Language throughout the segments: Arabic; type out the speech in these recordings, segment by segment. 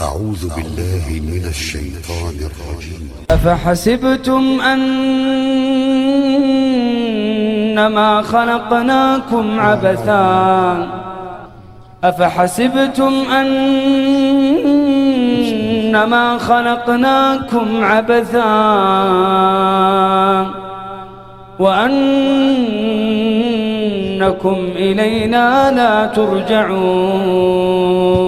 أعوذ بالله من الشيطان الرجيم. أفحسبتم أنما خلقناكم عبثا؟ أفحسبتم أنما خلقناكم عبثا؟ وأنكم إلينا لا ترجعون.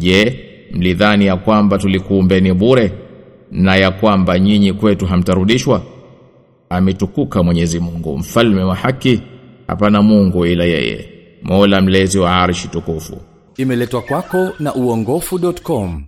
Je, mlidhani ya kwamba tulikuumbeni bure na ya kwamba nyinyi kwetu hamtarudishwa? Ametukuka Mwenyezi Mungu, mfalme wa haki, hapana Mungu ila yeye, Mola mlezi wa arshi tukufu. Imeletwa kwako na uongofu.com.